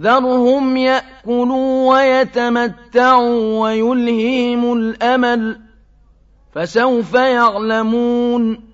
ذَرْهُمْ يَأْكُلُوا وَيَتَمَتَّعُوا وَيُلْهِهِمُ الْأَمَلُ ۖ فَسَوْفَ يَعْلَمُونَ